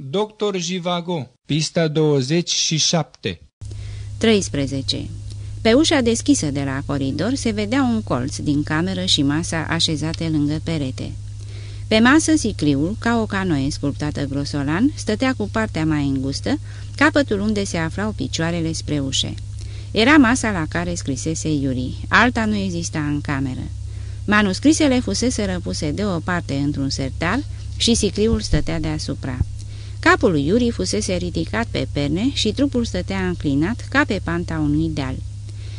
Doctor Jivago, pista 27 13. Pe ușa deschisă de la coridor se vedea un colț din cameră și masa așezate lângă perete. Pe masă sicriul, ca o canoe sculptată grosolan, stătea cu partea mai îngustă, capătul unde se aflau picioarele spre ușe. Era masa la care scrisese Iuri, alta nu exista în cameră. Manuscrisele fusese răpuse de o parte într-un sertar și sicriul stătea deasupra. Capul lui Iuri fusese ridicat pe perne și trupul stătea înclinat ca pe panta unui deal.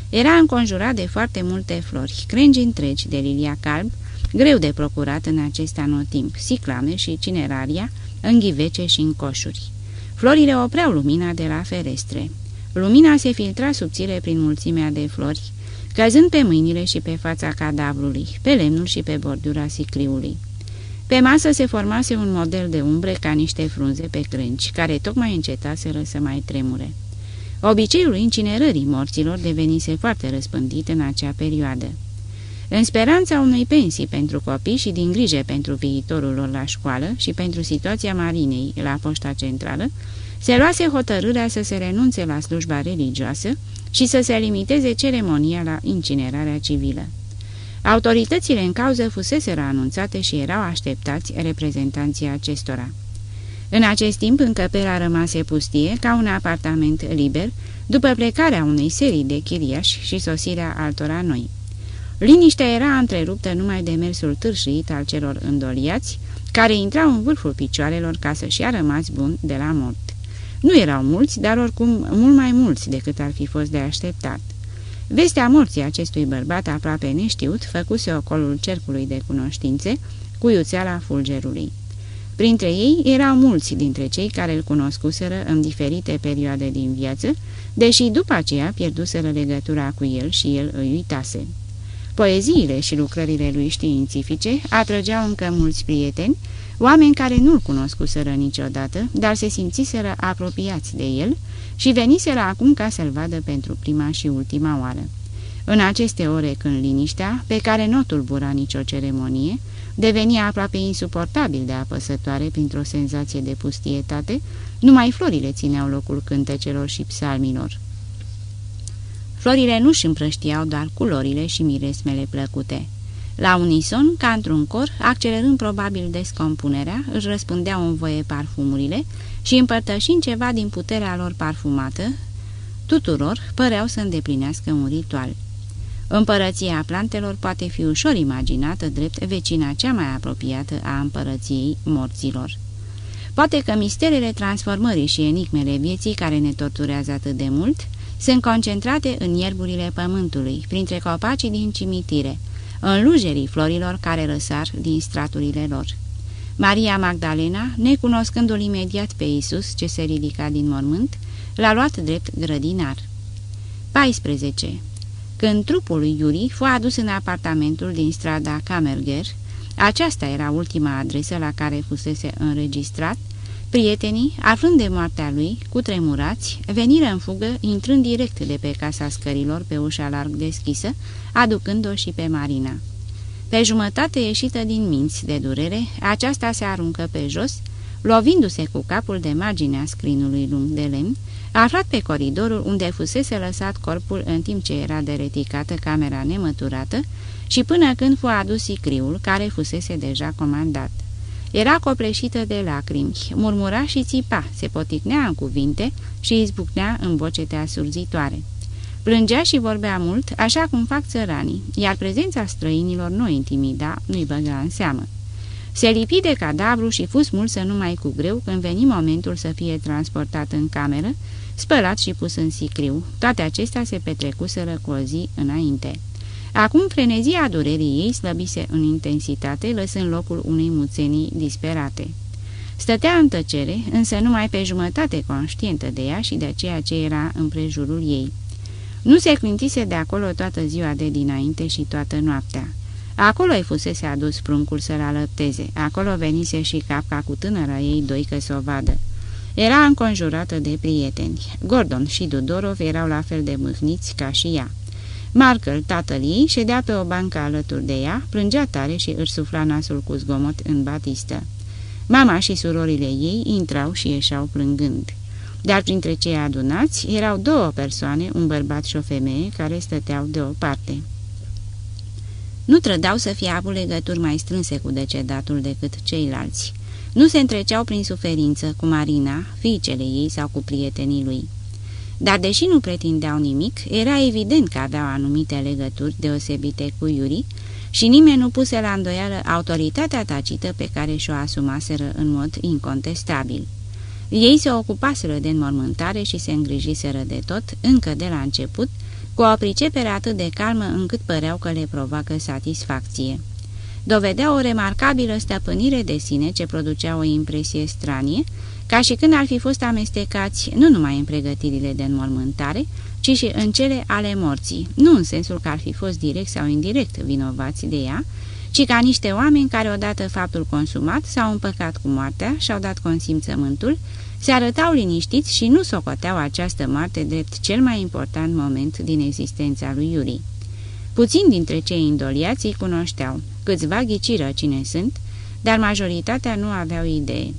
Era înconjurat de foarte multe flori, crengi întregi de lilia calb, greu de procurat în acest anotimp, siclame și cineraria, în ghivece și în coșuri. Florile opreau lumina de la ferestre. Lumina se filtra subțire prin mulțimea de flori, căzând pe mâinile și pe fața cadavrului, pe lemnul și pe bordura sicriului. Pe masă se formase un model de umbre ca niște frunze pe crânci, care tocmai încetaseră să mai tremure. Obiceiul incinerării morților devenise foarte răspândit în acea perioadă. În speranța unei pensii pentru copii și din grijă pentru viitorul lor la școală și pentru situația marinei la poșta centrală, se luase hotărârea să se renunțe la slujba religioasă și să se limiteze ceremonia la incinerarea civilă. Autoritățile în cauză fuseseră anunțate și erau așteptați reprezentanții acestora. În acest timp, încăperea rămase pustie ca un apartament liber, după plecarea unei serii de chiriași și sosirea altora noi. Liniștea era întreruptă numai de mersul târșit al celor îndoliați, care intrau în vârful picioarelor ca să-și ia rămas bun de la mort. Nu erau mulți, dar oricum mult mai mulți decât ar fi fost de așteptat. Vestea morții acestui bărbat aproape neștiut făcuse ocolul cercului de cunoștințe cu iuțeala fulgerului. Printre ei erau mulți dintre cei care îl cunoscuseră în diferite perioade din viață, deși după aceea pierduseră legătura cu el și el îi uitase. Poeziile și lucrările lui științifice atrăgeau încă mulți prieteni, oameni care nu-l cunoscuseră niciodată, dar se simțiseră apropiați de el și veniseră acum ca să-l vadă pentru prima și ultima oară. În aceste ore când liniștea, pe care nu tulbura nicio ceremonie, devenia aproape insuportabil de apăsătoare printr-o senzație de pustietate, numai florile țineau locul cântecelor și psalmilor. Florile nu-și împrăștiau doar culorile și miresmele plăcute. La unison, ca într-un cor, accelerând probabil descompunerea, își răspundeau în voie parfumurile și împărtășind ceva din puterea lor parfumată, tuturor păreau să îndeplinească un ritual. Împărăția plantelor poate fi ușor imaginată drept vecina cea mai apropiată a împărăției morților. Poate că misterele transformării și enigmele vieții care ne torturează atât de mult sunt concentrate în ierburile pământului, printre copacii din cimitire, în lujerii florilor care răsar din straturile lor. Maria Magdalena, necunoscându-l imediat pe Isus ce se ridica din mormânt, l-a luat drept grădinar. 14. Când trupul lui Iuri fu adus în apartamentul din strada Camerger, aceasta era ultima adresă la care fusese înregistrat, prietenii, aflând de moartea lui, cu tremurați, veniră în fugă, intrând direct de pe casa scărilor pe ușa larg deschisă, aducând-o și pe Marina. Pe jumătate ieșită din minți de durere, aceasta se aruncă pe jos, lovindu-se cu capul de marginea scrinului lung de lemn, aflat pe coridorul unde fusese lăsat corpul în timp ce era dereticată camera nemăturată și până când fu adus sicriul care fusese deja comandat. Era copleșită de lacrimi, murmura și țipa, se poticnea în cuvinte și izbucnea în bocete asurzitoare. Plângea și vorbea mult, așa cum fac țăranii, iar prezența străinilor nu intimida, nu-i băga în seamă. Se lipi de cadavru și fus mulsă numai cu greu când veni momentul să fie transportat în cameră, spălat și pus în sicriu. Toate acestea se petrecuseră cu o zi înainte. Acum frenezia durerii ei slăbise în intensitate, lăsând locul unei muțenii disperate. Stătea în tăcere, însă numai pe jumătate conștientă de ea și de ceea ce era în prejurul ei. Nu se clintise de acolo toată ziua de dinainte și toată noaptea. Acolo îi fusese adus pruncul să-l alăpteze, acolo venise și capca cu tânăra ei doică să o vadă. Era înconjurată de prieteni. Gordon și Dudorov erau la fel de mâhniți ca și ea. Markel, tatăl ei, ședea pe o bancă alături de ea, plângea tare și își sufla nasul cu zgomot în batistă. Mama și surorile ei intrau și ieșeau plângând. Dar printre cei adunați erau două persoane, un bărbat și o femeie, care stăteau deoparte. Nu trădau să fie avut legături mai strânse cu decedatul decât ceilalți. Nu se întreceau prin suferință cu Marina, fiicele ei sau cu prietenii lui. Dar deși nu pretindeau nimic, era evident că aveau anumite legături deosebite cu Iuri și nimeni nu puse la îndoială autoritatea tacită pe care și-o asumaseră în mod incontestabil. Ei se ocupaseră de înmormântare și se îngrijiseră de tot, încă de la început, cu o pricepere atât de calmă încât păreau că le provoacă satisfacție. Dovedea o remarcabilă stăpânire de sine ce producea o impresie stranie, ca și când ar fi fost amestecați nu numai în pregătirile de înmormântare, ci și în cele ale morții, nu în sensul că ar fi fost direct sau indirect vinovați de ea, ci ca niște oameni care odată faptul consumat s-au împăcat cu moartea și-au dat consimțământul, se arătau liniștiți și nu socoteau această moarte drept cel mai important moment din existența lui Iuri. Puțin dintre cei indoliați îi cunoșteau, câțiva ghiciră cine sunt, dar majoritatea nu aveau idee.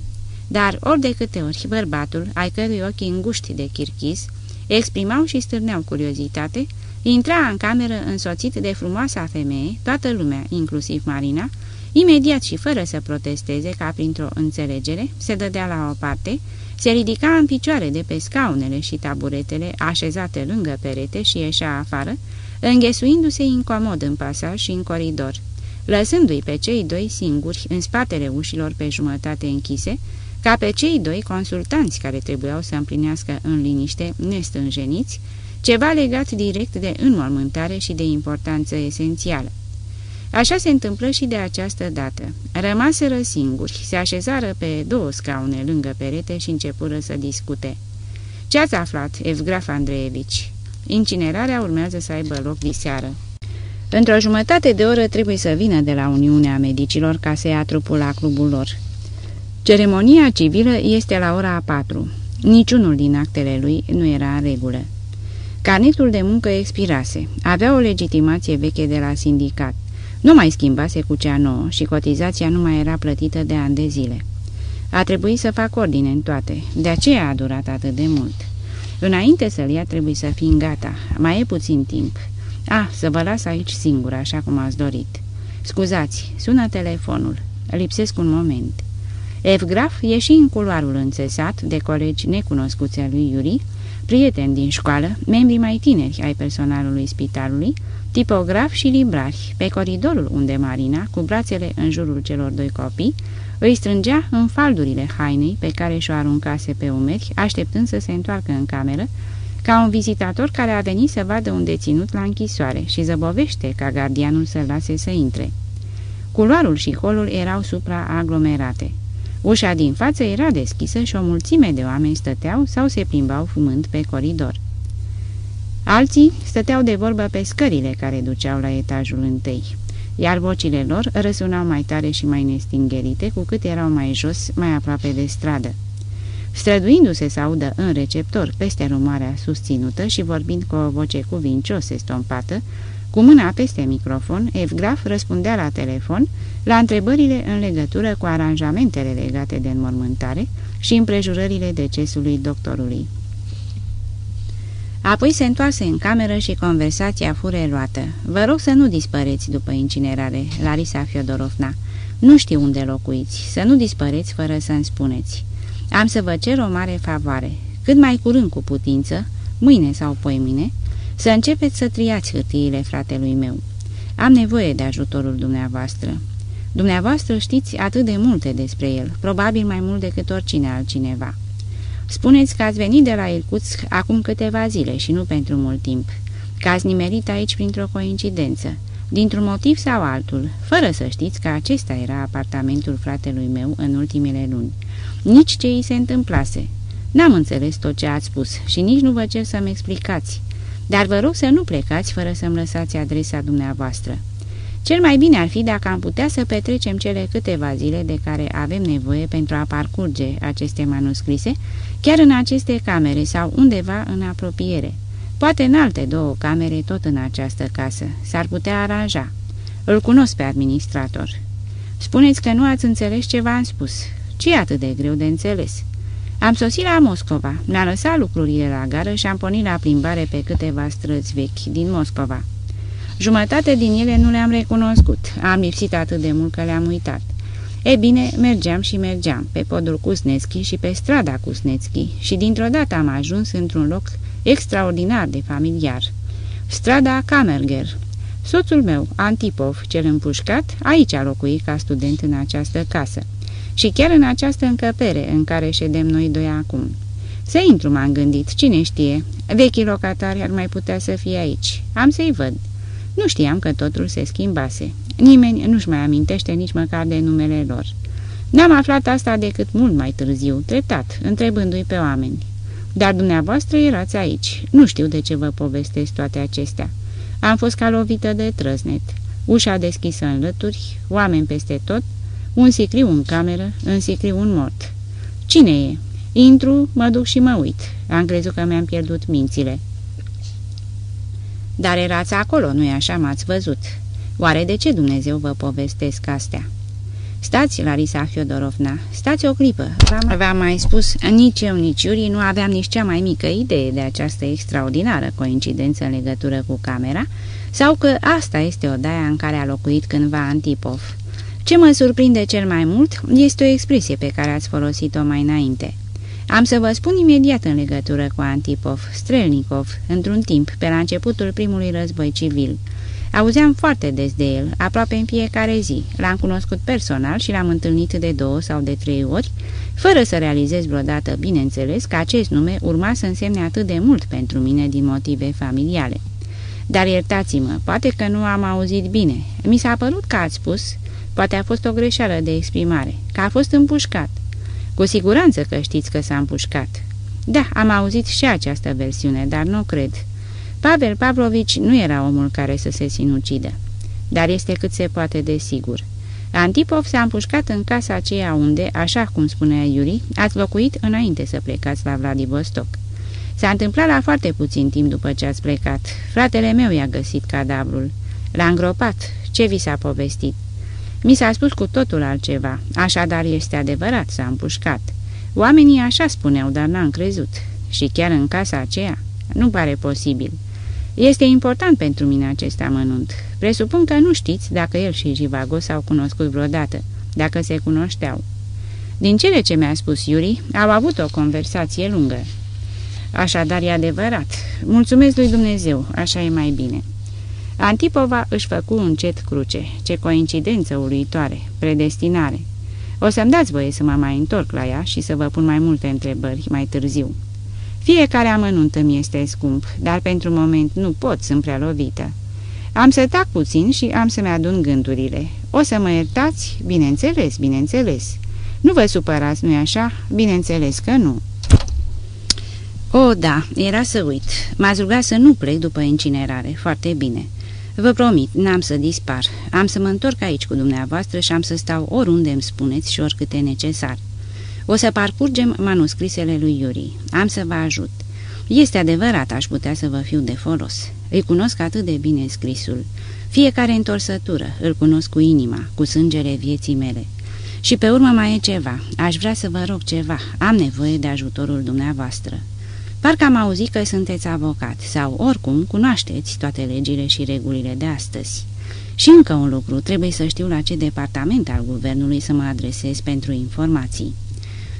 Dar ori de câte ori bărbatul, ai cărui ochi înguști de chirchis, exprimau și stârneau curiozitate, intra în cameră însoțit de frumoasa femeie, toată lumea, inclusiv Marina, imediat și fără să protesteze ca printr-o înțelegere, se dădea la o parte, se ridica în picioare de pe scaunele și taburetele așezate lângă perete și ieșea afară, înghesuindu-se incomod în pasaj și în coridor, lăsându-i pe cei doi singuri în spatele ușilor pe jumătate închise, ca pe cei doi consultanți care trebuiau să împlinească în liniște, nestânjeniți, ceva legat direct de înmormântare și de importanță esențială. Așa se întâmplă și de această dată. Rămaseră singuri, se așezară pe două scaune lângă perete și începură să discute. Ce ați aflat, Evgraf Andreevici? Incinerarea urmează să aibă loc diseară. Într-o jumătate de oră trebuie să vină de la Uniunea Medicilor ca să ia trupul la clubul lor. Ceremonia civilă este la ora 4. Niciunul din actele lui nu era în regulă. Carnetul de muncă expirase. Avea o legitimație veche de la sindicat. Nu mai schimbase cu cea nouă și cotizația nu mai era plătită de ani de zile. A trebuit să fac ordine în toate, de aceea a durat atât de mult. Înainte să-l ia trebuie să fim gata, mai e puțin timp. Ah, să vă las aici singur, așa cum ați dorit. Scuzați, sună telefonul. Lipsesc un moment. Evgraf ieși în culoarul înțesat de colegi necunoscuți al lui Iuri, prieteni din școală, membri mai tineri ai personalului spitalului, tipograf și librari, pe coridorul unde Marina, cu brațele în jurul celor doi copii, îi strângea în faldurile hainei pe care și-o aruncase pe umeri, așteptând să se întoarcă în cameră, ca un vizitator care a venit să vadă un deținut la închisoare și zăbovește ca gardianul să-l lase să intre. Culoarul și holul erau supraaglomerate. Ușa din față era deschisă și o mulțime de oameni stăteau sau se plimbau fumând pe coridor. Alții stăteau de vorbă pe scările care duceau la etajul întâi, iar vocile lor răsunau mai tare și mai nestingerite cu cât erau mai jos, mai aproape de stradă. Străduindu-se să audă în receptor peste rumoarea susținută și vorbind cu o voce cuvincios estompată, cu mâna peste microfon, Evgraf răspundea la telefon la întrebările în legătură cu aranjamentele legate de înmormântare și împrejurările decesului doctorului. Apoi se întoarse în cameră și conversația fu reluată. Vă rog să nu dispăreți după incinerare, Larisa Fiodorovna. Nu știu unde locuiți, să nu dispăreți fără să-mi spuneți. Am să vă cer o mare favoare. Cât mai curând cu putință, mâine sau poimine, să începeți să triați hârtiile fratelui meu. Am nevoie de ajutorul dumneavoastră. Dumneavoastră știți atât de multe despre el, probabil mai mult decât oricine altcineva. Spuneți că ați venit de la Irkutsk acum câteva zile și nu pentru mult timp, că ați nimerit aici printr-o coincidență, dintr-un motiv sau altul, fără să știți că acesta era apartamentul fratelui meu în ultimele luni. Nici ce îi se întâmplase. N-am înțeles tot ce ați spus și nici nu vă cer să-mi explicați, dar vă rog să nu plecați fără să-mi lăsați adresa dumneavoastră. Cel mai bine ar fi dacă am putea să petrecem cele câteva zile de care avem nevoie pentru a parcurge aceste manuscrise, chiar în aceste camere sau undeva în apropiere. Poate în alte două camere, tot în această casă. S-ar putea aranja. Îl cunosc pe administrator. Spuneți că nu ați înțeles ce v-am spus. ce e atât de greu de înțeles? Am sosit la Moscova, mi-a lăsat lucrurile la gară și am pornit la plimbare pe câteva străzi vechi din Moscova. Jumătate din ele nu le-am recunoscut, am lipsit atât de mult că le-am uitat. E bine, mergeam și mergeam pe podul Cusnețchi și pe strada Cusnețchi și dintr-o dată am ajuns într-un loc extraordinar de familiar. Strada Kamerger. Soțul meu, Antipov, cel împușcat, aici a locuit ca student în această casă. Și chiar în această încăpere în care ședem noi doi acum. Să intru, m-am gândit, cine știe, vechii locatari ar mai putea să fie aici. Am să-i văd. Nu știam că totul se schimbase. Nimeni nu-și mai amintește nici măcar de numele lor. N-am aflat asta decât mult mai târziu, treptat, întrebându-i pe oameni. Dar dumneavoastră erați aici. Nu știu de ce vă povestesc toate acestea. Am fost ca lovită de trăznet. Ușa deschisă în lături, oameni peste tot, un sicriu în cameră, în sicriu un mort. Cine e? Intru, mă duc și mă uit. Am crezut că mi-am pierdut mințile. Dar erați acolo, nu-i așa, m-ați văzut. Oare de ce Dumnezeu vă povestesc astea? Stați, Larisa Fiodorovna, stați o clipă. V-am mai spus, nici eu, nici Iuri nu aveam nici cea mai mică idee de această extraordinară coincidență în legătură cu camera, sau că asta este odaia în care a locuit cândva Antipov. Ce mă surprinde cel mai mult este o expresie pe care ați folosit-o mai înainte. Am să vă spun imediat în legătură cu Antipov, Strelnikov, într-un timp, pe la începutul primului război civil. Auzeam foarte des de el, aproape în fiecare zi. L-am cunoscut personal și l-am întâlnit de două sau de trei ori, fără să realizez vreodată, bineînțeles, că acest nume urma să însemne atât de mult pentru mine din motive familiale. Dar iertați-mă, poate că nu am auzit bine. Mi s-a părut că ați spus, poate a fost o greșeală de exprimare, că a fost împușcat. Cu siguranță că știți că s-a împușcat. Da, am auzit și această versiune, dar nu cred. Pavel Pavlovici nu era omul care să se sinucidă, dar este cât se poate de sigur. Antipov s-a împușcat în casa aceea unde, așa cum spunea Iuri, ați locuit înainte să plecați la Vladivostok. S-a întâmplat la foarte puțin timp după ce ați plecat. Fratele meu i-a găsit cadavrul. L-a îngropat. Ce vi s-a povestit? Mi s-a spus cu totul altceva. Așadar este adevărat, s-a împușcat. Oamenii așa spuneau, dar n-am crezut. Și chiar în casa aceea? Nu pare posibil. Este important pentru mine acest amănunt. Presupun că nu știți dacă el și Jivago s-au cunoscut vreodată, dacă se cunoșteau. Din cele ce mi-a spus Iuri, au avut o conversație lungă. Așadar e adevărat. Mulțumesc lui Dumnezeu, așa e mai bine. Antipova își făcu încet cruce. Ce coincidență uluitoare, predestinare. O să-mi dați voie să mă mai întorc la ea și să vă pun mai multe întrebări mai târziu. Fiecare amănunt îmi este scump, dar pentru moment nu pot, sunt prea lovită. Am să tac puțin și am să-mi adun gândurile. O să mă iertați? Bineînțeles, bineînțeles. Nu vă supărați, nu-i așa? Bineînțeles că nu. O, da, era să uit. M-ați rugat să nu plec după incinerare. Foarte bine. Vă promit, n-am să dispar. Am să mă întorc aici cu dumneavoastră și am să stau oriunde îmi spuneți și oricât e necesar. O să parcurgem manuscrisele lui Iuri. Am să vă ajut. Este adevărat, aș putea să vă fiu de folos. Îi cunosc atât de bine scrisul. Fiecare întorsătură îl cunosc cu inima, cu sângele vieții mele. Și pe urmă mai e ceva. Aș vrea să vă rog ceva. Am nevoie de ajutorul dumneavoastră. Parcă am auzit că sunteți avocat sau, oricum, cunoașteți toate legile și regulile de astăzi. Și încă un lucru, trebuie să știu la ce departament al guvernului să mă adresez pentru informații.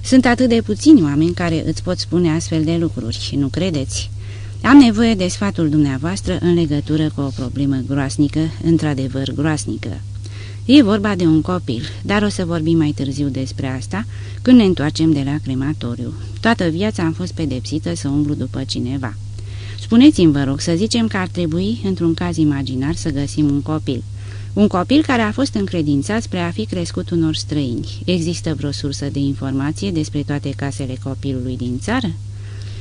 Sunt atât de puțini oameni care îți pot spune astfel de lucruri, nu credeți? Am nevoie de sfatul dumneavoastră în legătură cu o problemă groasnică, într-adevăr groasnică. E vorba de un copil, dar o să vorbim mai târziu despre asta, când ne întoarcem de la crematoriu. Toată viața am fost pedepsită să umblu după cineva. Spuneți-mi, vă rog, să zicem că ar trebui, într-un caz imaginar, să găsim un copil. Un copil care a fost încredințat spre a fi crescut unor străini. Există vreo sursă de informație despre toate casele copilului din țară?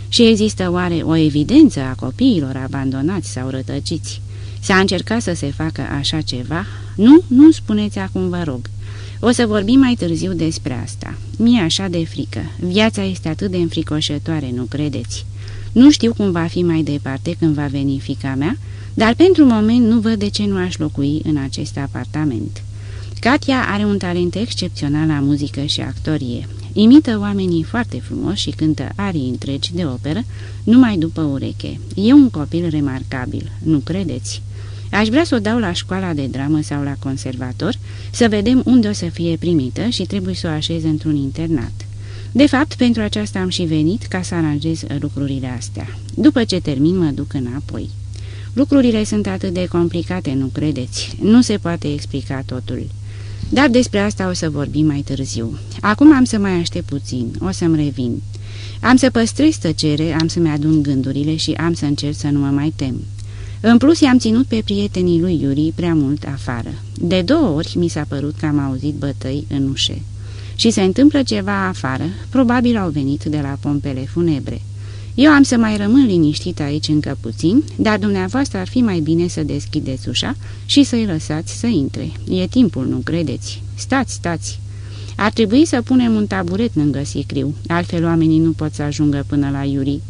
Și există oare o evidență a copiilor abandonați sau rătăciți? S-a încercat să se facă așa ceva? Nu, nu spuneți acum, vă rog. O să vorbim mai târziu despre asta. Mie așa de frică. Viața este atât de înfricoșătoare, nu credeți? Nu știu cum va fi mai departe când va veni fica mea, dar pentru moment nu văd de ce nu aș locui în acest apartament. Katia are un talent excepțional la muzică și actorie. Imită oamenii foarte frumoși și cântă arii întregi de operă, numai după ureche. E un copil remarcabil, nu credeți? Aș vrea să o dau la școala de dramă sau la conservator, să vedem unde o să fie primită și trebuie să o așez într-un internat. De fapt, pentru aceasta am și venit ca să aranjez lucrurile astea. După ce termin, mă duc înapoi. Lucrurile sunt atât de complicate, nu credeți? Nu se poate explica totul. Dar despre asta o să vorbim mai târziu. Acum am să mai aștept puțin, o să-mi revin. Am să păstrez tăcere, am să-mi adun gândurile și am să încerc să nu mă mai tem. În plus, i-am ținut pe prietenii lui Iuri prea mult afară. De două ori mi s-a părut că am auzit bătăi în ușe. Și se întâmplă ceva afară, probabil au venit de la pompele funebre. Eu am să mai rămân liniștit aici încă puțin, dar dumneavoastră ar fi mai bine să deschideți ușa și să-i lăsați să intre. E timpul, nu credeți? Stați, stați! Ar trebui să punem un taburet lângă sicriu, altfel oamenii nu pot să ajungă până la Iuri.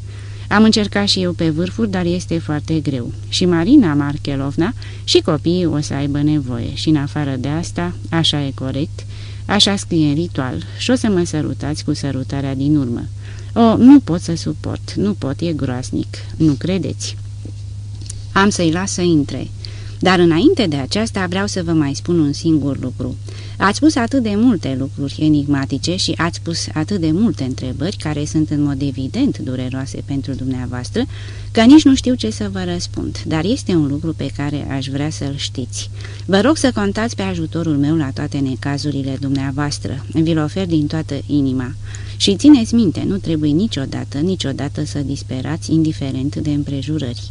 Am încercat și eu pe vârfuri, dar este foarte greu. Și Marina Markelovna și copiii o să aibă nevoie. Și în afară de asta, așa e corect, așa scrie în ritual și o să mă sărutați cu sărutarea din urmă. O, nu pot să suport, nu pot, e groasnic, nu credeți? Am să-i las să intre. Dar înainte de aceasta vreau să vă mai spun un singur lucru. Ați spus atât de multe lucruri enigmatice și ați spus atât de multe întrebări care sunt în mod evident dureroase pentru dumneavoastră, că nici nu știu ce să vă răspund, dar este un lucru pe care aș vrea să-l știți. Vă rog să contați pe ajutorul meu la toate necazurile dumneavoastră. Vi-l ofer din toată inima. Și țineți minte, nu trebuie niciodată, niciodată să disperați, indiferent de împrejurări.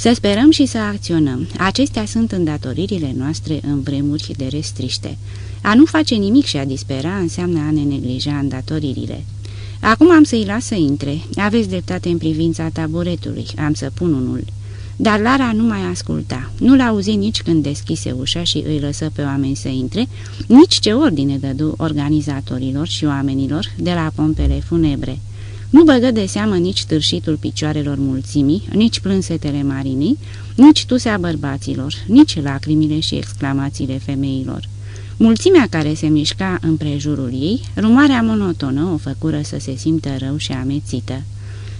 Să sperăm și să acționăm. Acestea sunt îndatoririle noastre în vremuri de restriște. A nu face nimic și a dispera înseamnă a ne neglija îndatoririle. Acum am să-i las să intre. Aveți dreptate în privința taburetului. Am să pun unul. Dar Lara nu mai asculta. Nu-l auzi nici când deschise ușa și îi lăsă pe oameni să intre, nici ce ordine dădu organizatorilor și oamenilor de la pompele funebre. Nu băgă de seamă nici târșitul picioarelor mulțimii, nici plânsetele marinii, nici tusea bărbaților, nici lacrimile și exclamațiile femeilor. Mulțimea care se mișca împrejurul ei, rumarea monotonă o făcură să se simtă rău și amețită.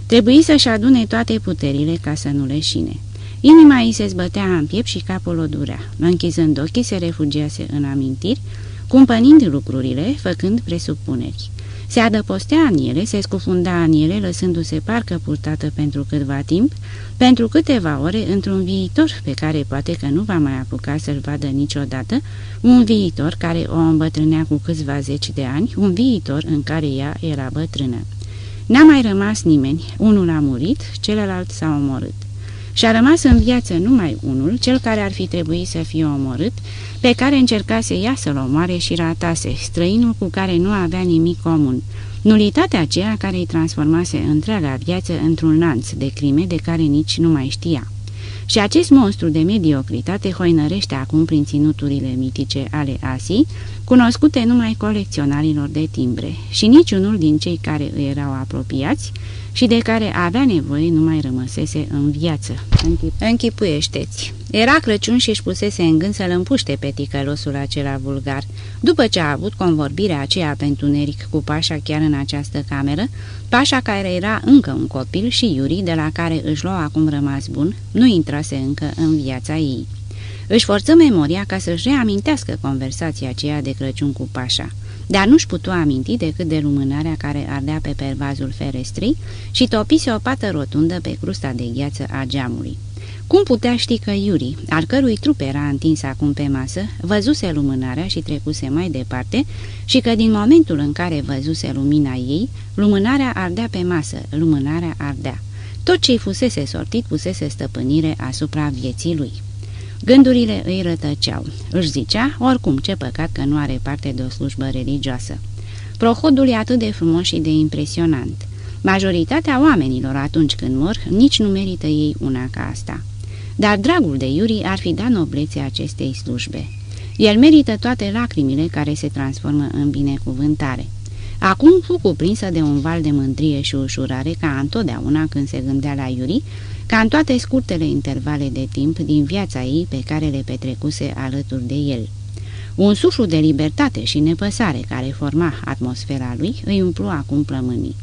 Trebuie să-și adune toate puterile ca să nu leșine. Inima ei se zbătea în piept și capul o durea. Închizând ochii, se refugiase în amintiri, cumpănind lucrurile, făcând presupuneri. Se adăpostea în ele, se scufunda în ele, lăsându-se parcă purtată pentru câtva timp, pentru câteva ore, într-un viitor pe care poate că nu va mai apuca să-l vadă niciodată, un viitor care o îmbătrânea cu câțiva zeci de ani, un viitor în care ea era bătrână. N-a mai rămas nimeni, unul a murit, celălalt s-a omorât și a rămas în viață numai unul, cel care ar fi trebuit să fie omorât, pe care încercase ea să-l omoare și ratase, străinul cu care nu avea nimic comun, nulitatea aceea care îi transformase întreaga viață într-un lanț de crime de care nici nu mai știa. Și acest monstru de mediocritate hoinărește acum prin ținuturile mitice ale Asii, cunoscute numai colecționarilor de timbre, și niciunul din cei care îi erau apropiați și de care avea nevoie nu mai rămăsese în viață. Închip Închipuiește-ți! Era Crăciun și își pusese în gând să-l împuște pe ticălosul acela vulgar. După ce a avut convorbirea aceea pentru Neric cu Pașa chiar în această cameră, Pașa care era încă un copil și Iuri, de la care își lua acum rămas bun, nu intrase încă în viața ei. Își forță memoria ca să-și reamintească conversația aceea de Crăciun cu Pașa dar nu-și putu aminti decât de lumânarea care ardea pe pervazul ferestrii și topise o pată rotundă pe crusta de gheață a geamului. Cum putea ști că Iuri, al cărui trup era întins acum pe masă, văzuse lumânarea și trecuse mai departe și că din momentul în care văzuse lumina ei, lumânarea ardea pe masă, lumânarea ardea. Tot ce-i fusese sortit pusese stăpânire asupra vieții lui. Gândurile îi rătăceau. Își zicea, oricum, ce păcat că nu are parte de o slujbă religioasă. Prohodul e atât de frumos și de impresionant. Majoritatea oamenilor atunci când mor, nici nu merită ei una ca asta. Dar dragul de Iuri ar fi dat noblețea acestei slujbe. El merită toate lacrimile care se transformă în binecuvântare. Acum fu cuprinsă de un val de mândrie și ușurare ca întotdeauna când se gândea la Iuri, ca în toate scurtele intervale de timp din viața ei pe care le petrecuse alături de el. Un suflu de libertate și nepăsare care forma atmosfera lui îi umplu acum plămânii.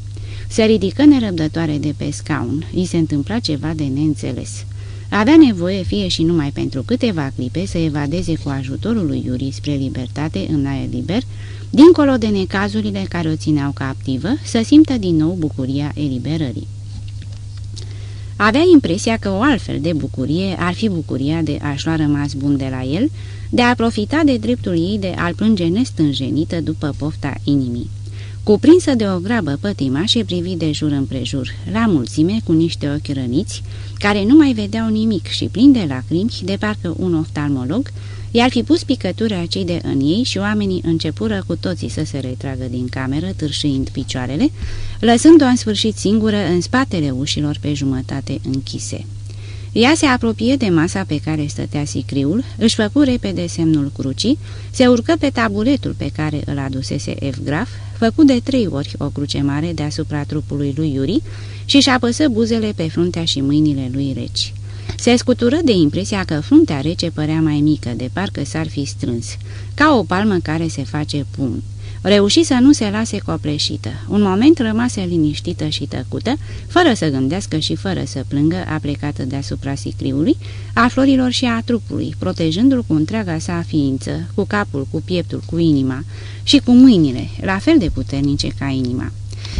Se ridică nerăbdătoare de pe scaun, îi se întâmpla ceva de neînțeles. Avea nevoie, fie și numai pentru câteva clipe, să evadeze cu ajutorul lui Iuri spre libertate în aer liber, dincolo de necazurile care o țineau captivă, să simtă din nou bucuria eliberării. Avea impresia că o altfel de bucurie ar fi bucuria de a-și lua rămas bun de la el, de a profita de dreptul ei de a-l plânge nestânjenită după pofta inimii. Cuprinsă de o grabă și privi de jur împrejur, la mulțime, cu niște ochi răniți, care nu mai vedeau nimic și plin de lacrimi, de parcă un oftalmolog, i-ar fi pus picătura cei de în ei și oamenii începură cu toții să se retragă din cameră, târșiind picioarele, lăsând-o în sfârșit singură în spatele ușilor pe jumătate închise. Ea se apropie de masa pe care stătea sicriul, își făcu repede semnul crucii, se urcă pe tabuletul pe care îl adusese Evgraf, făcu de trei ori o cruce mare deasupra trupului lui Iuri și și apăsă buzele pe fruntea și mâinile lui reci. Se scutură de impresia că fruntea rece părea mai mică, de parcă s-ar fi strâns, ca o palmă care se face pumn. Reuși să nu se lase copleșită. Un moment rămase liniștită și tăcută, fără să gândească și fără să plângă, a plecat deasupra sicriului, a florilor și a trupului, protejându-l cu întreaga sa ființă, cu capul, cu pieptul, cu inima și cu mâinile, la fel de puternice ca inima.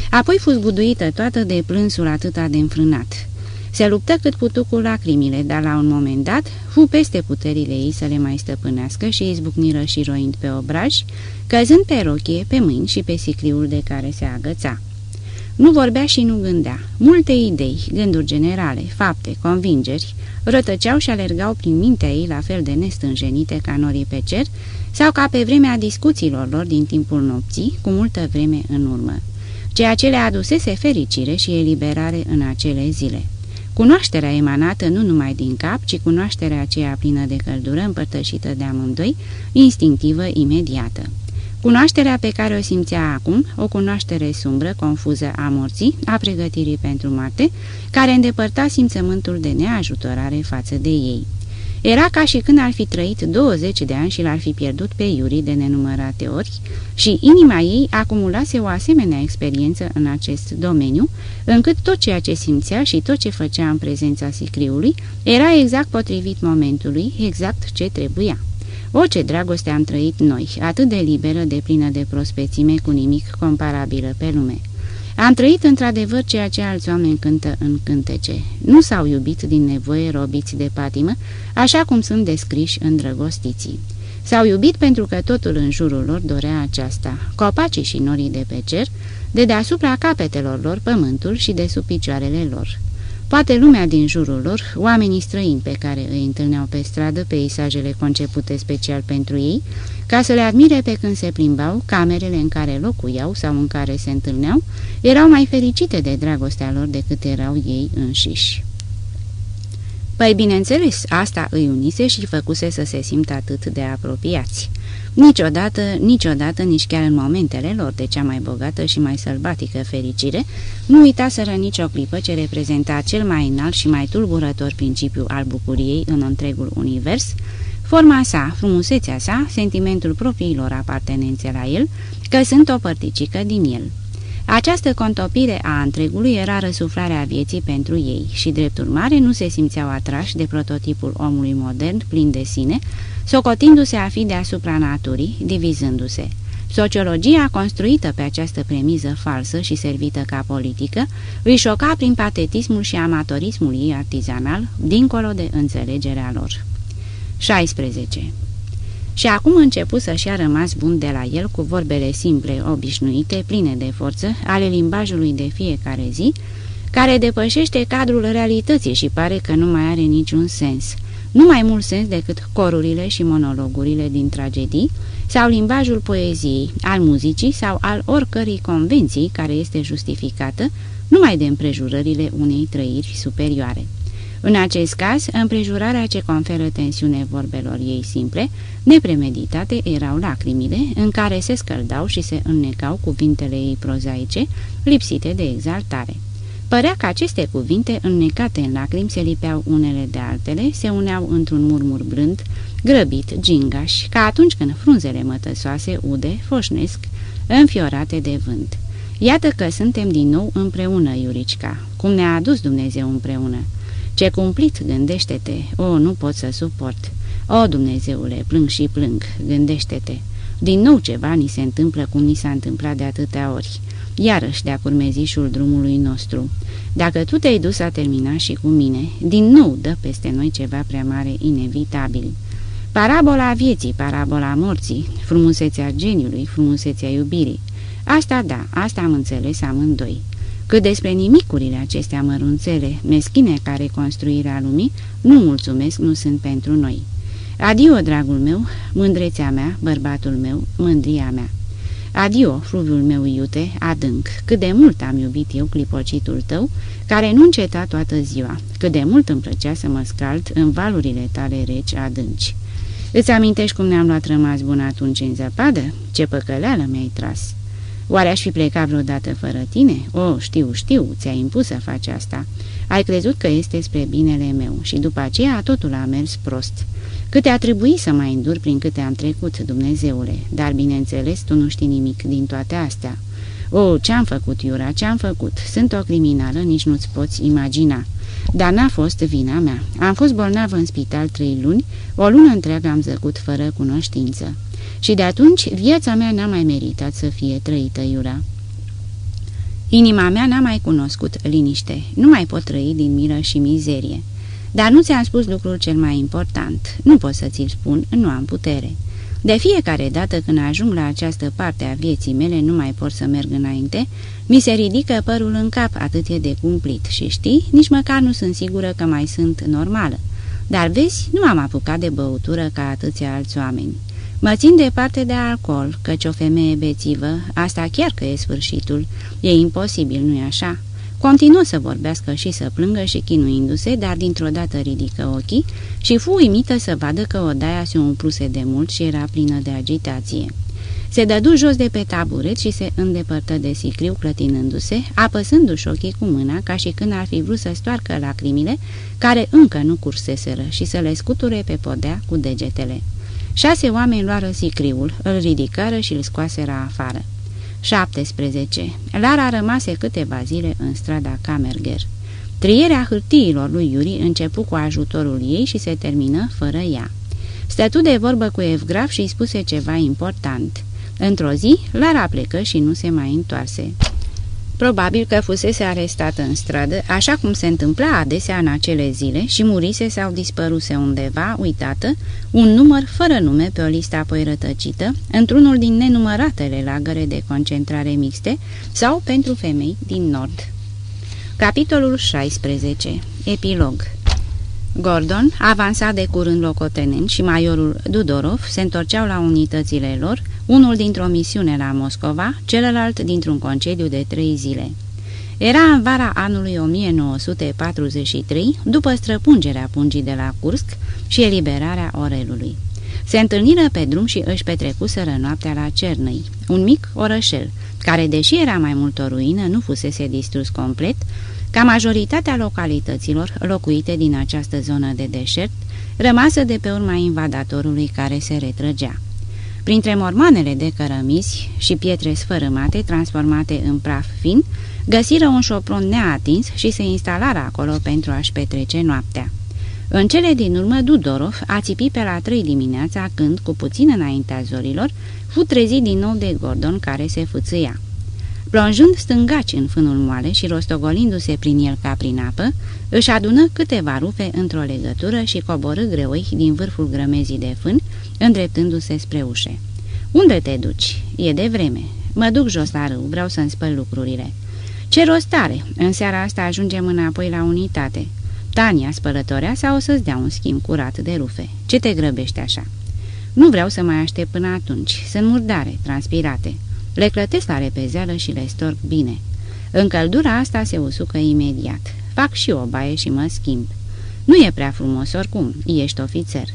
Apoi fu zguduită toată de plânsul atâta de înfrânat. Se luptă cât putu cu lacrimile, dar la un moment dat fu peste puterile ei să le mai stăpânească și izbucniră și roind pe obraj, căzând pe rochie, pe mâini și pe sicriul de care se agăța. Nu vorbea și nu gândea. Multe idei, gânduri generale, fapte, convingeri, rătăceau și alergau prin mintea ei la fel de nestânjenite ca norii pe cer sau ca pe vremea discuțiilor lor din timpul nopții, cu multă vreme în urmă. Ceea ce le adusese fericire și eliberare în acele zile. Cunoașterea emanată nu numai din cap, ci cunoașterea aceea plină de căldură împărtășită de amândoi, instinctivă, imediată. Cunoașterea pe care o simțea acum, o cunoaștere sumbră, confuză a morții, a pregătirii pentru moarte, care îndepărta simțământul de neajutorare față de ei. Era ca și când ar fi trăit 20 de ani și l-ar fi pierdut pe Iuri de nenumărate ori și inima ei acumulase o asemenea experiență în acest domeniu, încât tot ceea ce simțea și tot ce făcea în prezența sicriului era exact potrivit momentului, exact ce trebuia. O, ce dragoste am trăit noi, atât de liberă, de plină de prospețime, cu nimic comparabilă pe lume. Am trăit într-adevăr ceea ce alți oameni cântă în cântece. Nu s-au iubit din nevoie robiți de patimă, așa cum sunt descriși îndrăgostiții. S-au iubit pentru că totul în jurul lor dorea aceasta, copacii și norii de pe cer, de deasupra capetelor lor pământul și de sub picioarele lor. Poate lumea din jurul lor, oamenii străini pe care îi întâlneau pe stradă, peisajele concepute special pentru ei, ca să le admire pe când se plimbau, camerele în care locuiau sau în care se întâlneau, erau mai fericite de dragostea lor decât erau ei înșiși. Păi bineînțeles, asta îi unise și făcuse să se simtă atât de apropiați. Niciodată, niciodată, nici chiar în momentele lor de cea mai bogată și mai sălbatică fericire, nu uitaseră nicio clipă ce reprezenta cel mai înalt și mai tulburător principiu al bucuriei în întregul univers, forma sa, frumusețea sa, sentimentul propriilor apartenențe la el, că sunt o părticică din el. Această contopire a întregului era răsuflarea vieții pentru ei și, drept urmare, nu se simțeau atrași de prototipul omului modern, plin de sine, socotindu-se a fi deasupra naturii, divizându-se. Sociologia, construită pe această premiză falsă și servită ca politică, îi șoca prin patetismul și amatorismul ei artizanal, dincolo de înțelegerea lor. 16. Și acum început să-și a rămas bun de la el cu vorbele simple, obișnuite, pline de forță, ale limbajului de fiecare zi, care depășește cadrul realității și pare că nu mai are niciun sens. Nu mai mult sens decât corurile și monologurile din tragedii, sau limbajul poeziei, al muzicii sau al oricărei convenții care este justificată numai de împrejurările unei trăiri superioare. În acest caz, împrejurarea ce conferă tensiune vorbelor ei simple, nepremeditate, erau lacrimile în care se scăldau și se înnecau cuvintele ei prozaice, lipsite de exaltare. Părea că aceste cuvinte, înnecate în lacrimi, se lipeau unele de altele, se uneau într-un murmur blând, grăbit, gingaș, ca atunci când frunzele mătăsoase ude, foșnesc, înfiorate de vânt. Iată că suntem din nou împreună, Iuricica, cum ne-a adus Dumnezeu împreună. Ce cumplit, gândește-te, o, nu pot să suport. O, Dumnezeule, plâng și plâng, gândește-te. Din nou ceva ni se întâmplă cum ni s-a întâmplat de atâtea ori. Iarăși de-a curmezișul drumului nostru. Dacă tu te-ai dus a termina și cu mine, din nou dă peste noi ceva prea mare, inevitabil. Parabola vieții, parabola morții, frumusețea geniului, frumusețea iubirii. Asta da, asta am înțeles amândoi. Cât despre nimicurile acestea mărunțele, meschine ca reconstruirea lumii, nu mulțumesc, nu sunt pentru noi. Adio, dragul meu, mândrețea mea, bărbatul meu, mândria mea. Adio, fluviul meu iute, adânc, cât de mult am iubit eu clipocitul tău, care nu înceta toată ziua, cât de mult îmi plăcea să mă scald în valurile tale reci adânci. Îți amintești cum ne-am luat rămas bun atunci în zăpadă? Ce păcăleală mi-ai tras!" Oare aș fi plecat vreodată fără tine? O, oh, știu, știu, ți-ai impus să faci asta. Ai crezut că este spre binele meu și după aceea totul a mers prost. Câte a trebuit să mai îndur prin câte am trecut, Dumnezeule, dar bineînțeles tu nu știi nimic din toate astea. O, oh, ce-am făcut, Iura, ce-am făcut? Sunt o criminală, nici nu-ți poți imagina. Dar n-a fost vina mea. Am fost bolnavă în spital trei luni, o lună întreagă am zăcut fără cunoștință. Și de atunci viața mea n-a mai meritat să fie trăită, Iura. Inima mea n-a mai cunoscut liniște, nu mai pot trăi din milă și mizerie. Dar nu ți-am spus lucrul cel mai important, nu pot să ți-l spun, nu am putere. De fiecare dată când ajung la această parte a vieții mele, nu mai pot să merg înainte, mi se ridică părul în cap, atât e de cumplit și știi, nici măcar nu sunt sigură că mai sunt normală. Dar vezi, nu am apucat de băutură ca atâția alți oameni. Mă țin departe de alcool, căci o femeie bețivă, asta chiar că e sfârșitul, e imposibil, nu-i așa? Continuă să vorbească și să plângă și chinuindu-se, dar dintr-o dată ridică ochii și fu uimită să vadă că odaia se umpluse de mult și era plină de agitație. Se dădu jos de pe taburet și se îndepărtă de sicriu clătinându-se, apăsându-și ochii cu mâna ca și când ar fi vrut să stoarcă lacrimile care încă nu curseseră și să le scuture pe podea cu degetele. Șase oameni luară sicriul, îl ridicară și îl scoaseră afară. 17. Lara rămase câteva zile în strada Camerger. Trierea hârtiilor lui Iuri începu cu ajutorul ei și se termină fără ea. Stătu de vorbă cu Evgraf și îi spuse ceva important. Într-o zi, Lara plecă și nu se mai întoarse. Probabil că fusese arestată în stradă, așa cum se întâmpla adesea în acele zile și murise sau dispăruse undeva, uitată, un număr fără nume pe o listă apoi rătăcită, într-unul din nenumăratele lagăre de concentrare mixte sau pentru femei din nord. Capitolul 16. Epilog Gordon, avansat de curând locotenent și majorul Dudorov se întorceau la unitățile lor, unul dintr-o misiune la Moscova, celălalt dintr-un concediu de trei zile. Era în vara anului 1943, după străpungerea pungii de la Kursk și eliberarea Orelului. Se întâlniră pe drum și își petrecuseră noaptea la Cernăi, un mic orășel, care, deși era mai mult o ruină, nu fusese distrus complet, ca majoritatea localităților locuite din această zonă de deșert, rămasă de pe urma invadatorului care se retrăgea. Printre mormanele de cărămizi și pietre sfărâmate transformate în praf fin, găsiră un șopron neatins și se instalară acolo pentru a-și petrece noaptea. În cele din urmă, Dudorov a țipit pe la trei dimineața când, cu puțin înaintea zorilor, fu trezit din nou de Gordon care se fâțâia. Plonjând stângaci în fânul moale și rostogolindu-se prin el ca prin apă, își adună câteva rufe într-o legătură și coborâ greoi din vârful grămezii de fân, îndreptându-se spre ușe. Unde te duci? E de vreme. Mă duc jos la râu, vreau să-mi spăl lucrurile." Ce rost are? În seara asta ajungem înapoi la unitate. Tania, spălătorea, sau o să-ți dea un schimb curat de rufe. Ce te grăbești așa?" Nu vreau să mai aștept până atunci. Sunt murdare, transpirate." Le clătesc la repezeală și le storc bine. În căldura asta se usucă imediat. Fac și o baie și mă schimb. Nu e prea frumos oricum, ești ofițer.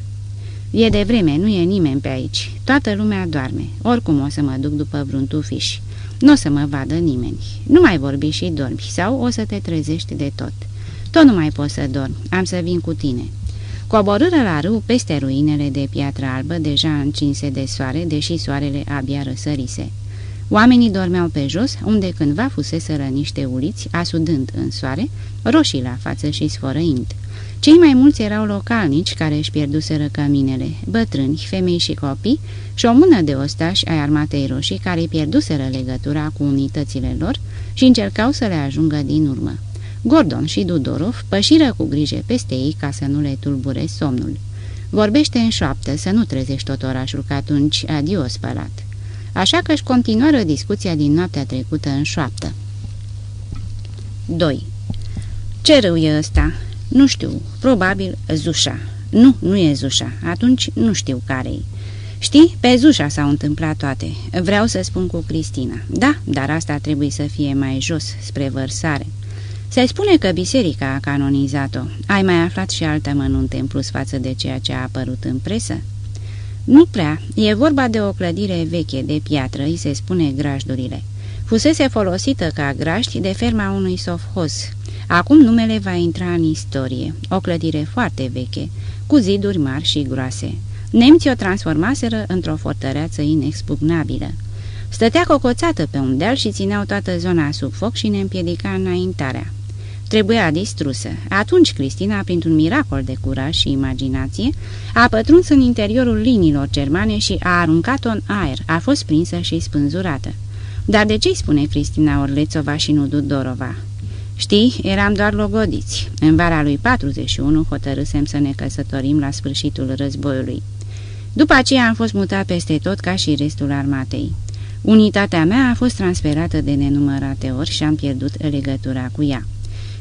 E de vreme, nu e nimeni pe aici. Toată lumea doarme. Oricum o să mă duc după vreun tufiș. Nu o să mă vadă nimeni. Nu mai vorbi și dormi, sau o să te trezești de tot. Tot nu mai poți să dormi, am să vin cu tine." Coborâră la râu peste ruinele de piatră albă, deja încinse de soare, deși soarele abia răsărise. Oamenii dormeau pe jos, unde cândva fuseseră niște uliți, asudând în soare, roșii la față și sfărăind. Cei mai mulți erau localnici care își pierduseră caminele, bătrâni, femei și copii și o mână de ostași ai armatei roșii care pierduseră legătura cu unitățile lor și încercau să le ajungă din urmă. Gordon și Dudorov pășiră cu grijă peste ei ca să nu le tulbure somnul. Vorbește în șoaptă, să nu trezești tot orașul, că atunci adio spălat. Așa că își continuară discuția din noaptea trecută în șoaptă. 2. Ce râu e ăsta?" Nu știu, probabil Zușa. Nu, nu e Zușa. Atunci nu știu care-i. Știi, pe Zușa s-au întâmplat toate. Vreau să spun cu Cristina. Da, dar asta trebuie să fie mai jos, spre vărsare. Se spune că biserica a canonizat-o. Ai mai aflat și alte mănunte în plus față de ceea ce a apărut în presă? Nu prea. E vorba de o clădire veche de piatră, îi se spune grajdurile. Fusese folosită ca graști de ferma unui sofhoz. Acum numele va intra în istorie. O clădire foarte veche, cu ziduri mari și groase. Nemții o transformaseră într-o fortăreață inexpugnabilă. Stătea cocoțată pe un deal și țineau toată zona sub foc și ne împiedica înaintarea. Trebuia distrusă. Atunci Cristina, printr-un miracol de curaj și imaginație, a pătruns în interiorul liniilor germane și a aruncat-o în aer. A fost prinsă și spânzurată. Dar de ce-i spune Cristina Orlețova și nu Dudorova? Știi, eram doar logodiți. În vara lui 41 hotărâsem să ne căsătorim la sfârșitul războiului. După aceea am fost mutat peste tot ca și restul armatei. Unitatea mea a fost transferată de nenumărate ori și am pierdut legătura cu ea.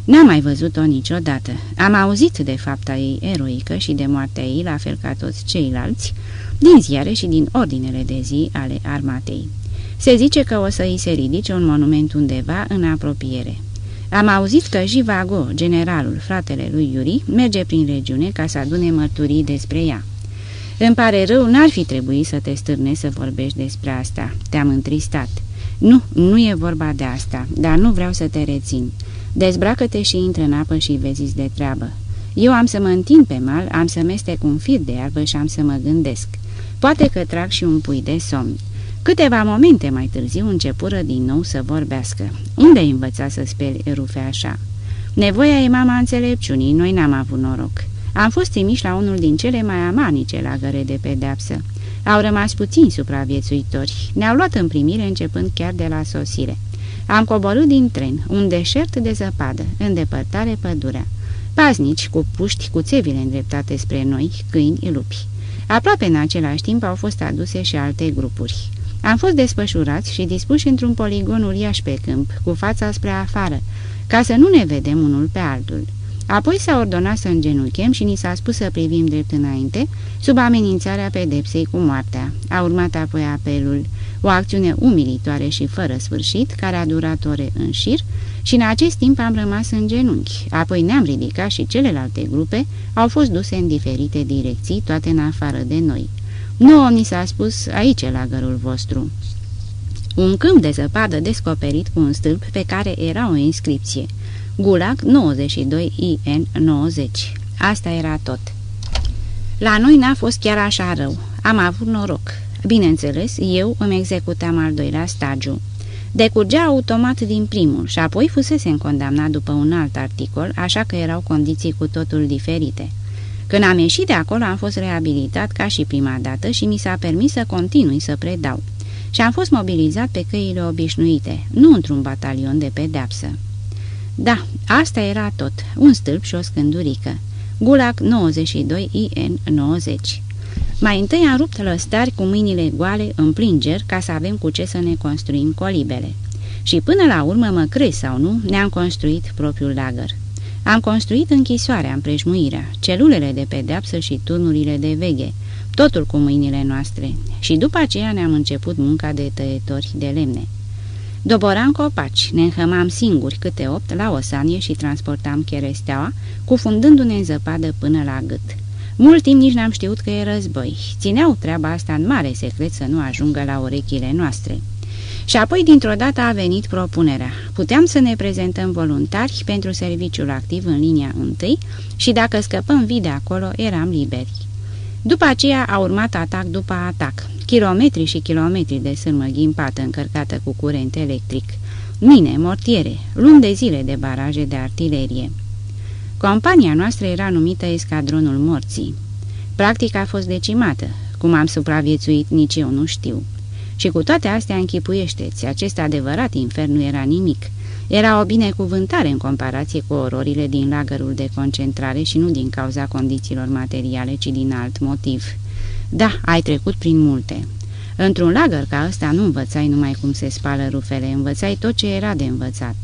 N-am mai văzut-o niciodată. Am auzit de fapta ei eroică și de moartea ei, la fel ca toți ceilalți, din ziare și din ordinele de zi ale armatei. Se zice că o să îi se ridice un monument undeva în apropiere. Am auzit că Jivago, generalul, fratele lui Yuri, merge prin regiune ca să adune mărturii despre ea. Îmi pare rău, n-ar fi trebuit să te stârne să vorbești despre asta. Te-am întristat. Nu, nu e vorba de asta, dar nu vreau să te rețin. Dezbracă-te și intră în apă și vezi de treabă. Eu am să mă întind pe mal, am să mestec un fir de iarbă și am să mă gândesc. Poate că trag și un pui de somn. Câteva momente mai târziu începură din nou să vorbească. Unde ai învățat să speli rufe așa? Nevoia e mama înțelepciunii, noi n-am avut noroc. Am fost trimiși la unul din cele mai amanice lagăre de pedeapsă. Au rămas puțini supraviețuitori. Ne-au luat în primire începând chiar de la sosire. Am coborât din tren, un deșert de zăpadă, în depărtare pădurea. Paznici cu puști cu țevile îndreptate spre noi, câini, lupi. Aproape în același timp au fost aduse și alte grupuri. Am fost desfășurați și dispuși într-un poligon uriaș pe câmp, cu fața spre afară, ca să nu ne vedem unul pe altul. Apoi s-a ordonat să îngenuchem și ni s-a spus să privim drept înainte, sub amenințarea pedepsei cu moartea. A urmat apoi apelul, o acțiune umilitoare și fără sfârșit, care a durat ore în șir, și în acest timp am rămas în genunchi. Apoi ne-am ridicat și celelalte grupe au fost duse în diferite direcții, toate în afară de noi. Nu ni s-a spus aici la gărul vostru. Un câmp de zăpadă descoperit cu un stâlp pe care era o inscripție. Gulag 92 IN 90. Asta era tot. La noi n-a fost chiar așa rău. Am avut noroc. Bineînțeles, eu îmi executam al doilea stagiu. Decurgea automat din primul și apoi fusese condamnat după un alt articol, așa că erau condiții cu totul diferite. Când am ieșit de acolo, am fost reabilitat ca și prima dată și mi s-a permis să continui să predau. Și am fost mobilizat pe căile obișnuite, nu într-un batalion de pedeapsă. Da, asta era tot, un stâlp și o scândurică. Gulag 92 IN 90. Mai întâi am rupt lăstari cu mâinile goale în plin ger ca să avem cu ce să ne construim colibele. Și până la urmă, mă crezi sau nu, ne-am construit propriul lagăr. Am construit închisoarea, împrejmuirea, celulele de pedeapsă și turnurile de veghe, totul cu mâinile noastre, și după aceea ne-am început munca de tăietori de lemne. Doboram copaci, ne înhămam singuri câte opt la o sanie și transportam cheresteaua, cufundându-ne în zăpadă până la gât. Mult timp nici n-am știut că e război. Țineau treaba asta în mare secret să nu ajungă la urechile noastre. Și apoi, dintr-o dată, a venit propunerea. Puteam să ne prezentăm voluntari pentru serviciul activ în linia întâi și dacă scăpăm vii de acolo, eram liberi. După aceea a urmat atac după atac, kilometri și kilometri de sârmă ghimpată încărcată cu curent electric, mine, mortiere, luni de zile de baraje de artilerie. Compania noastră era numită Escadronul Morții. Practic a fost decimată, cum am supraviețuit nici eu nu știu. Și cu toate astea închipuiește-ți, acest adevărat infern nu era nimic. Era o binecuvântare în comparație cu ororile din lagărul de concentrare și nu din cauza condițiilor materiale, ci din alt motiv. Da, ai trecut prin multe. Într-un lagăr ca ăsta nu învățai numai cum se spală rufele, învățai tot ce era de învățat.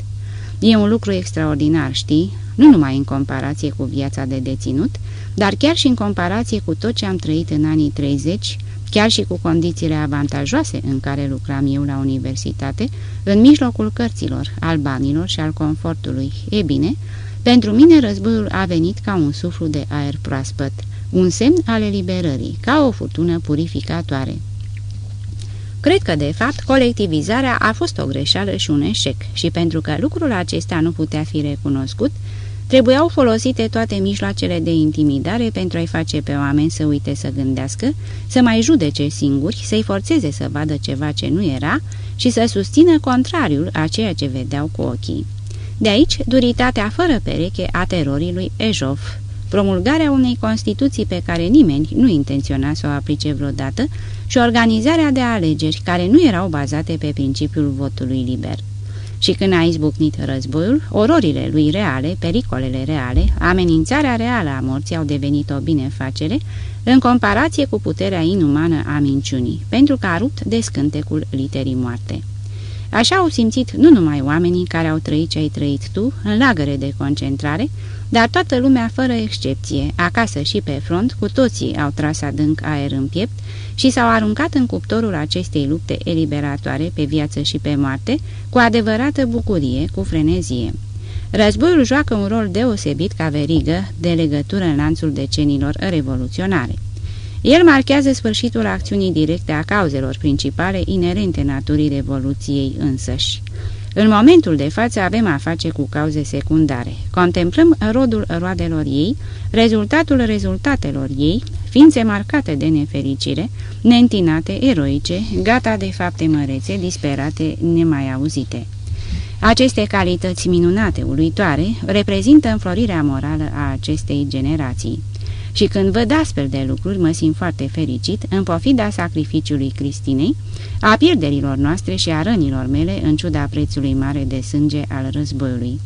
E un lucru extraordinar, știi? Nu numai în comparație cu viața de deținut, dar chiar și în comparație cu tot ce am trăit în anii 30, chiar și cu condițiile avantajoase în care lucram eu la universitate, în mijlocul cărților, al banilor și al confortului. E bine, pentru mine războiul a venit ca un suflu de aer proaspăt, un semn al eliberării, ca o furtună purificatoare. Cred că, de fapt, colectivizarea a fost o greșeală și un eșec și pentru că lucrul acesta nu putea fi recunoscut, Trebuiau folosite toate mijloacele de intimidare pentru a-i face pe oameni să uite să gândească, să mai judece singuri, să-i forțeze să vadă ceva ce nu era și să susțină contrariul a ceea ce vedeau cu ochii. De aici, duritatea fără pereche a terorii lui Ejov, promulgarea unei constituții pe care nimeni nu intenționa să o aplice vreodată și organizarea de alegeri care nu erau bazate pe principiul votului liber. Și când a izbucnit războiul, ororile lui reale, pericolele reale, amenințarea reală a morții au devenit o binefacere în comparație cu puterea inumană a minciunii, pentru că a rupt de scântecul literii moarte. Așa au simțit nu numai oamenii care au trăit ce ai trăit tu, în lagăre de concentrare, dar toată lumea fără excepție, acasă și pe front, cu toții au tras adânc aer în piept și s-au aruncat în cuptorul acestei lupte eliberatoare pe viață și pe moarte, cu adevărată bucurie, cu frenezie. Războiul joacă un rol deosebit ca verigă de legătură în lanțul decenilor revoluționare. El marchează sfârșitul acțiunii directe a cauzelor principale inerente naturii revoluției însăși. În momentul de față avem a face cu cauze secundare. Contemplăm rodul roadelor ei, rezultatul rezultatelor ei, ființe marcate de nefericire, neîntinate, eroice, gata de fapte mărețe, disperate, nemai auzite. Aceste calități minunate, uluitoare, reprezintă înflorirea morală a acestei generații. Și când văd astfel de lucruri, mă simt foarte fericit, în pofida sacrificiului Cristinei, a pierderilor noastre și a rănilor mele, în ciuda prețului mare de sânge al războiului.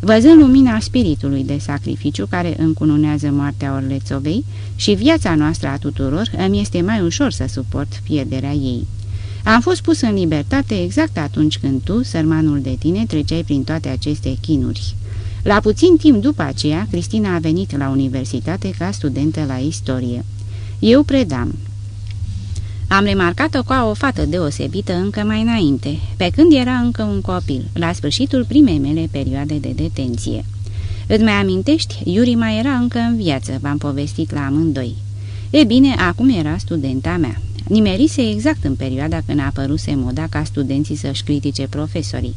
Văzând lumina spiritului de sacrificiu care încununează moartea Orlețovei și viața noastră a tuturor, îmi este mai ușor să suport pierderea ei. Am fost pus în libertate exact atunci când tu, sărmanul de tine, treceai prin toate aceste chinuri. La puțin timp după aceea, Cristina a venit la universitate ca studentă la istorie. Eu predam. Am remarcat-o ca o fată deosebită încă mai înainte, pe când era încă un copil, la sfârșitul primei mele perioade de detenție. Îți mai amintești? Iuri mai era încă în viață, v-am povestit la amândoi. E bine, acum era studenta mea. Nimerise exact în perioada când a apăruse moda ca studenții să-și critique profesorii.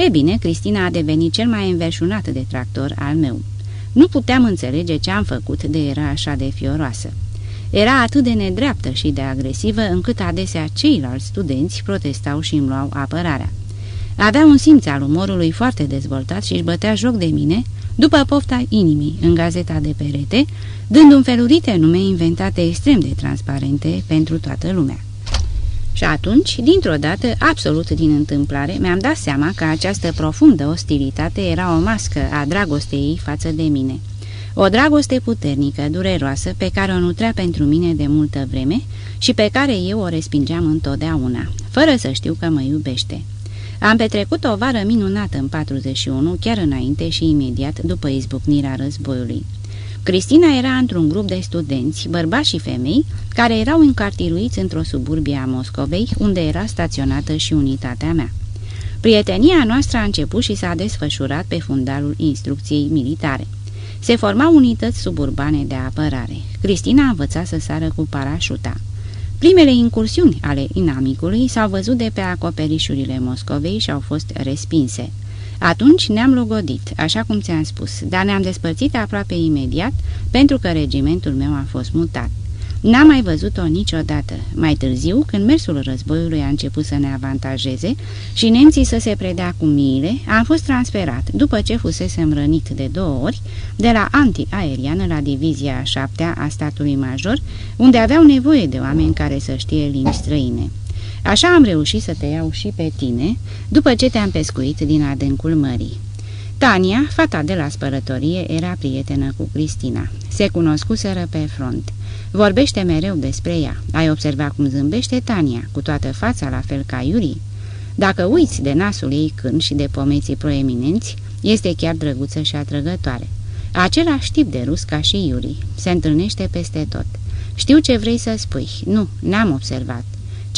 E bine, Cristina a devenit cel mai înverșunat detractor al meu. Nu puteam înțelege ce am făcut de era așa de fioroasă. Era atât de nedreaptă și de agresivă încât adesea ceilalți studenți protestau și îmi luau apărarea. Avea un simț al umorului foarte dezvoltat și își bătea joc de mine, după pofta inimii, în gazeta de perete, dând un felurite nume inventate extrem de transparente pentru toată lumea. Și atunci, dintr-o dată, absolut din întâmplare, mi-am dat seama că această profundă ostilitate era o mască a dragostei ei față de mine. O dragoste puternică, dureroasă, pe care o nutrea pentru mine de multă vreme și pe care eu o respingeam întotdeauna, fără să știu că mă iubește. Am petrecut o vară minunată în 41, chiar înainte și imediat după izbucnirea războiului. Cristina era într-un grup de studenți, bărbați și femei, care erau încartiruiți într-o suburbie a Moscovei, unde era staționată și unitatea mea. Prietenia noastră a început și s-a desfășurat pe fundalul instrucției militare. Se formau unități suburbane de apărare. Cristina a învățat să sară cu parașuta. Primele incursiuni ale inamicului s-au văzut de pe acoperișurile Moscovei și au fost respinse. Atunci ne-am logodit, așa cum ți-am spus, dar ne-am despărțit aproape imediat pentru că regimentul meu a fost mutat. N-am mai văzut-o niciodată. Mai târziu, când mersul războiului a început să ne avantajeze și nemții să se predea cu miile, am fost transferat, după ce fusesem rănit de două ori, de la antiaeriană la divizia a șaptea a statului major, unde aveau nevoie de oameni care să știe limbi străine. Așa am reușit să te iau și pe tine, după ce te-am pescuit din adâncul mării. Tania, fata de la spărătorie, era prietenă cu Cristina. Se cunoscuseră pe front. Vorbește mereu despre ea. Ai observat cum zâmbește Tania, cu toată fața la fel ca Iuri? Dacă uiți de nasul ei când și de pomeții proeminenți, este chiar drăguță și atrăgătoare. Același tip de rus ca și Iuri. Se întâlnește peste tot. Știu ce vrei să spui. Nu, n-am observat.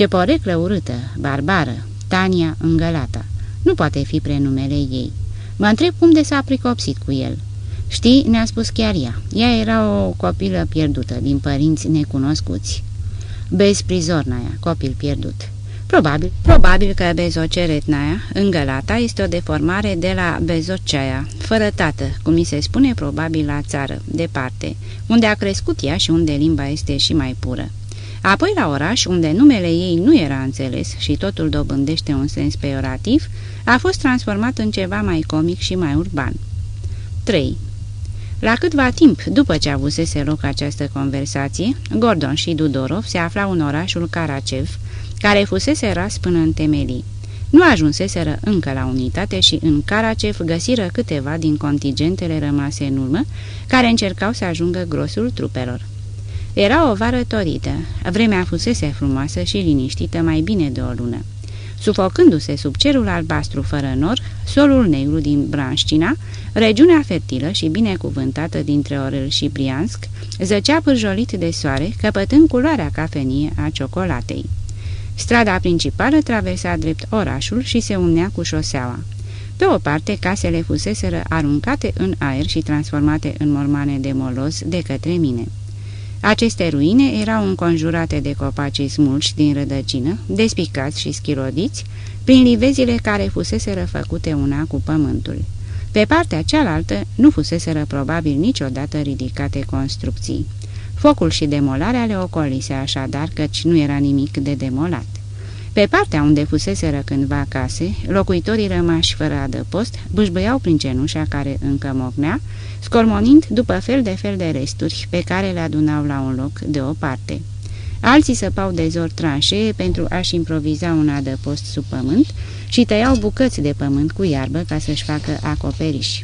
Ce poreclă urâtă, barbară, Tania îngălată. Nu poate fi prenumele ei. Mă întreb cum de s-a pricopsit cu el. Știi, ne-a spus chiar ea. Ea era o copilă pierdută, din părinți necunoscuți. Bezprizornaia, copil pierdut. Probabil, probabil că bezoceretnaia, îngălata, este o deformare de la bezoceaia, fără tată, cum mi se spune probabil la țară, departe, unde a crescut ea și unde limba este și mai pură. Apoi la oraș, unde numele ei nu era înțeles și totul dobândește un sens peorativ, a fost transformat în ceva mai comic și mai urban. 3. La câtva timp după ce avusese loc această conversație, Gordon și Dudorov se aflau în orașul Karacev, care fusese ras până în temelii. Nu ajunseseră încă la unitate și în Karacev găsiră câteva din contingentele rămase în urmă, care încercau să ajungă grosul trupelor. Era o vară torită, vremea fusese frumoasă și liniștită mai bine de o lună. Sufocându-se sub cerul albastru fără nor, solul negru din Branșcina, regiunea fertilă și binecuvântată dintre Orel și Briansk, zăcea pârjolit de soare, căpătând culoarea cafenie a ciocolatei. Strada principală traversa drept orașul și se unea cu șoseaua. Pe o parte, casele fuseseră aruncate în aer și transformate în mormane de moloz de către mine. Aceste ruine erau înconjurate de copaci smulși din rădăcină, despicați și schirodiți, prin livezile care fusese făcute una cu pământul. Pe partea cealaltă nu fuseseră probabil niciodată ridicate construcții. Focul și demolarea le ocolise așadar, căci nu era nimic de demolat. Pe partea unde fuseseră cândva case, locuitorii rămași fără adăpost bâșbăiau prin cenușa care încă mocnea, scormonind după fel de fel de resturi pe care le adunau la un loc de o parte. Alții săpau de zor tranșee pentru a-și improviza un adăpost sub pământ și tăiau bucăți de pământ cu iarbă ca să-și facă acoperiș.